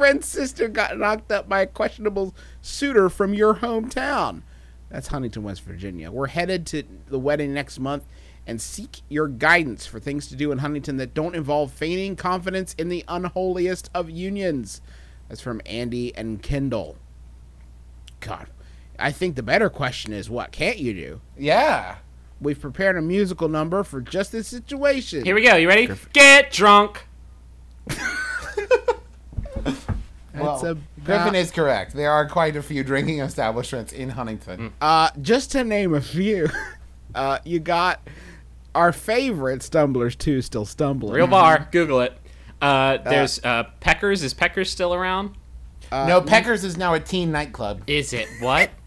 friend's sister got knocked up by a questionable suitor from your hometown. That's Huntington, West Virginia. We're headed to the wedding next month and seek your guidance for things to do in Huntington that don't involve feigning confidence in the unholiest of unions. That's from Andy and Kendall. God, I think the better question is what can't you do? Yeah. We've prepared a musical number for just this situation. Here we go. You ready? Get drunk. That's well, a Griffin is correct. There are quite a few drinking establishments in Huntington. Uh, just to name a few, uh, you got our favorite stumblers too, still stumbling. Real bar. Google it. Uh, there's uh, Peckers. Is Peckers still around? Uh, no, Peckers is now a teen nightclub. Is it what?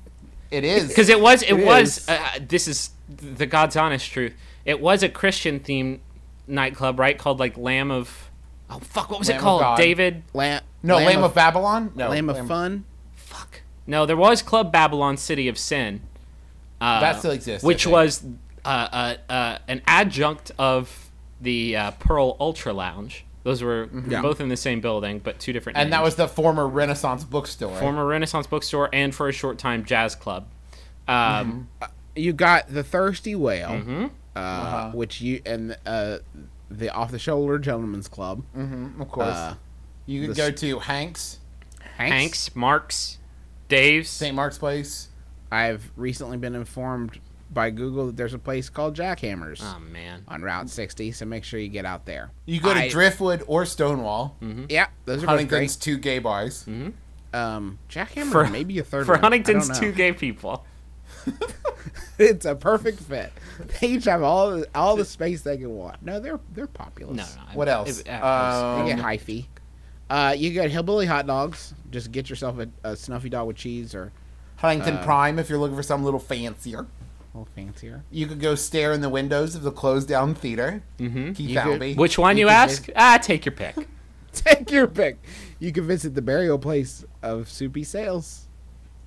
It is. Because it was. It, It was. is. Uh, this is the God's honest truth. It was a Christian themed nightclub, right? Called like Lamb of. Oh fuck! What was Lamb it of called? God. David. Lamb, no, Lamb, of, Babylon? No. Lamb of Fun. Fuck. No, there was Club Babylon, City of Sin. Uh, That still exists, I Which think. was uh, uh, uh, an adjunct of the uh, Pearl Ultra Lounge. Those were Yeah. both in the same building, but two different. Names. And that names. was the former Renaissance bookstore. former Renaissance bookstore and for a short time jazz club. Um, You got the Thirsty Whale, Mm-hmm. uh, Uh-huh. which you and uh, the Off the Shoulder Gentlemen's Club. Mhm, of course. Uh, you could go to Hanks, Hanks, Marks, Dave's. St. Mark's Place. I've recently been informed by Google that there's a place called Jackhammers Oh man. on Route 60, so make sure you get out there. You go to I- Driftwood or Stonewall. Yeah, those are both Huntington's great. two gay bars. Um, Jackhammers, For- maybe a third For one. I Huntington's two gay people. it's a perfect fit. They each have all the, all the space they can want. No, they're they're populous. No, no. What it- else? it- uh, They Um, get hyphy. Uh, you get hillbilly hot dogs. Just get yourself a, a snuffy dog with cheese or Huntington uh, Prime if you're looking for something a little fancier. a little fancier. You could go stare in the windows of the closed down theater. Mm-hmm. Keith You could- Albee. which one You you, can ask? Ah, take your pick. Take your pick. You can visit the burial place of Soupy Sales.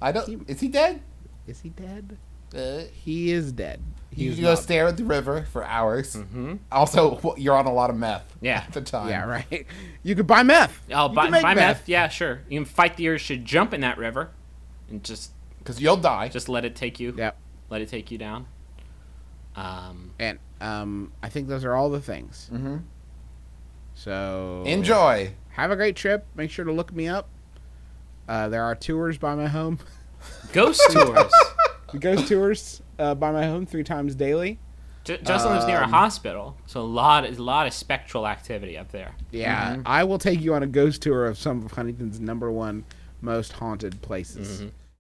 I don't. Is he dead? Is he dead? Uh, He is dead. He you is go not- stare at the river for hours. Mm-hmm. Also, you're on a lot of meth. Yeah. At the time. Yeah, right. You could buy meth. Oh, You buy, can make buy meth. Yeah, sure. You can fight the urge to jump in that river, and just Because you'll die. just let it take you. Yep. Let it take you down. Um, And um, I think those are all the things. Mhm. So Enjoy. Have a great trip. Make sure to look me up. Uh, there are tours by my home. ghost tours. The ghost tours uh, by my home three times daily. J- Justin lives near a Um, hospital, so a lot, a lot of spectral activity up there. Yeah, I will take you on a ghost tour of some of Huntington's number one most haunted places. Mm-hmm.